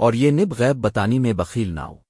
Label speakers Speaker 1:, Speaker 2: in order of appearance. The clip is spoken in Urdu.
Speaker 1: اور یہ نب غیب بتانی میں بخیل نہ ہو۔